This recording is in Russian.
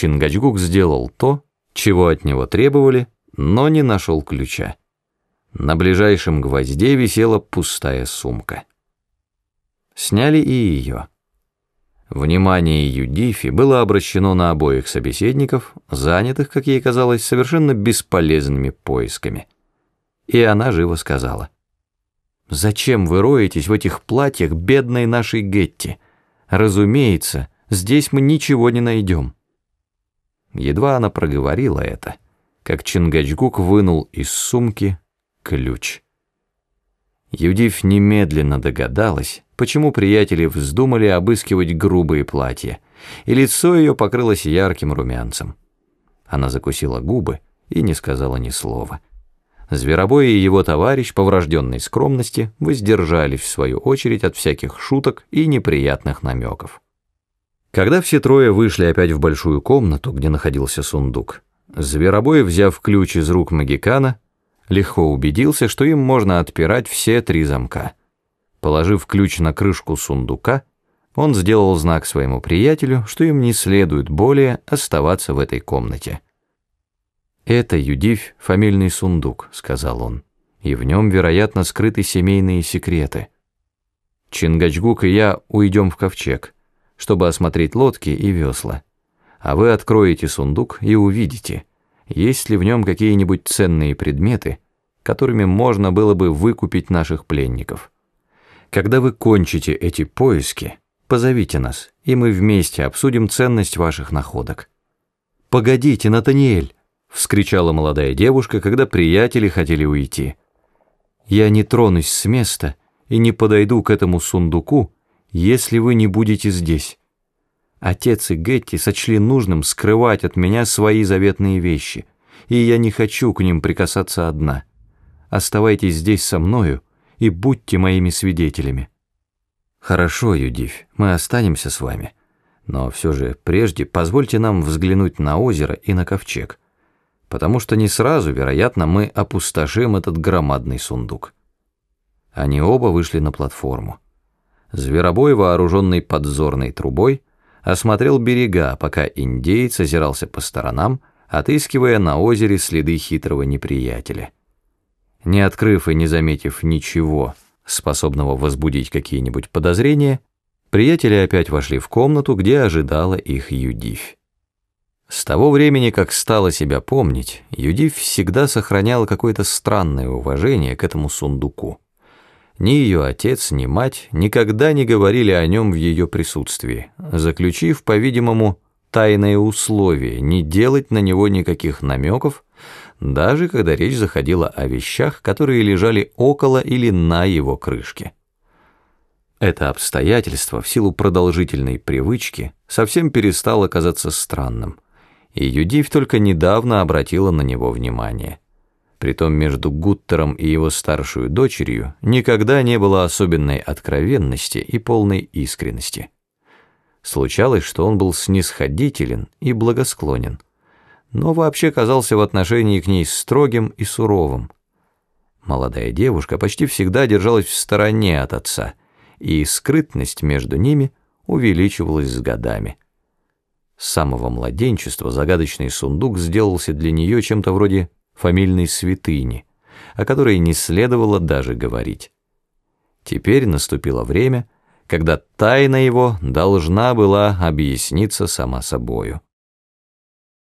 Чингачгук сделал то, чего от него требовали, но не нашел ключа. На ближайшем гвозде висела пустая сумка. Сняли и ее. Внимание Юдифи было обращено на обоих собеседников, занятых, как ей казалось, совершенно бесполезными поисками. И она живо сказала. «Зачем вы роетесь в этих платьях бедной нашей Гетти? Разумеется, здесь мы ничего не найдем». Едва она проговорила это, как Чингачгук вынул из сумки ключ. Юдив немедленно догадалась, почему приятели вздумали обыскивать грубые платья, и лицо ее покрылось ярким румянцем. Она закусила губы и не сказала ни слова. Зверобой и его товарищ по врожденной скромности воздержались в свою очередь от всяких шуток и неприятных намеков. Когда все трое вышли опять в большую комнату, где находился сундук, Зверобой, взяв ключ из рук Магикана, легко убедился, что им можно отпирать все три замка. Положив ключ на крышку сундука, он сделал знак своему приятелю, что им не следует более оставаться в этой комнате. «Это, Юдивь, фамильный сундук», — сказал он, — «и в нем, вероятно, скрыты семейные секреты. Чингачгук и я уйдем в ковчег, чтобы осмотреть лодки и весла, а вы откроете сундук и увидите, есть ли в нем какие-нибудь ценные предметы, которыми можно было бы выкупить наших пленников. Когда вы кончите эти поиски, позовите нас, и мы вместе обсудим ценность ваших находок. «Погодите, Натаниэль!» — вскричала молодая девушка, когда приятели хотели уйти. «Я не тронусь с места и не подойду к этому сундуку, если вы не будете здесь». Отец и Гетти сочли нужным скрывать от меня свои заветные вещи, и я не хочу к ним прикасаться одна. Оставайтесь здесь со мною и будьте моими свидетелями. Хорошо, Юдивь, мы останемся с вами, но все же прежде позвольте нам взглянуть на озеро и на ковчег, потому что не сразу, вероятно, мы опустошим этот громадный сундук. Они оба вышли на платформу. Зверобой, вооруженный подзорной трубой, осмотрел берега, пока индеец озирался по сторонам, отыскивая на озере следы хитрого неприятеля. Не открыв и не заметив ничего, способного возбудить какие-нибудь подозрения, приятели опять вошли в комнату, где ожидала их Юдивь. С того времени, как стала себя помнить, Юдивь всегда сохраняла какое-то странное уважение к этому сундуку. Ни ее отец, ни мать никогда не говорили о нем в ее присутствии, заключив, по-видимому, тайное условие не делать на него никаких намеков, даже когда речь заходила о вещах, которые лежали около или на его крышке. Это обстоятельство в силу продолжительной привычки совсем перестало казаться странным, и Юдив только недавно обратила на него внимание. Притом между Гуттером и его старшую дочерью никогда не было особенной откровенности и полной искренности. Случалось, что он был снисходителен и благосклонен, но вообще казался в отношении к ней строгим и суровым. Молодая девушка почти всегда держалась в стороне от отца, и скрытность между ними увеличивалась с годами. С самого младенчества загадочный сундук сделался для нее чем-то вроде фамильной святыни, о которой не следовало даже говорить. Теперь наступило время, когда тайна его должна была объясниться сама собою.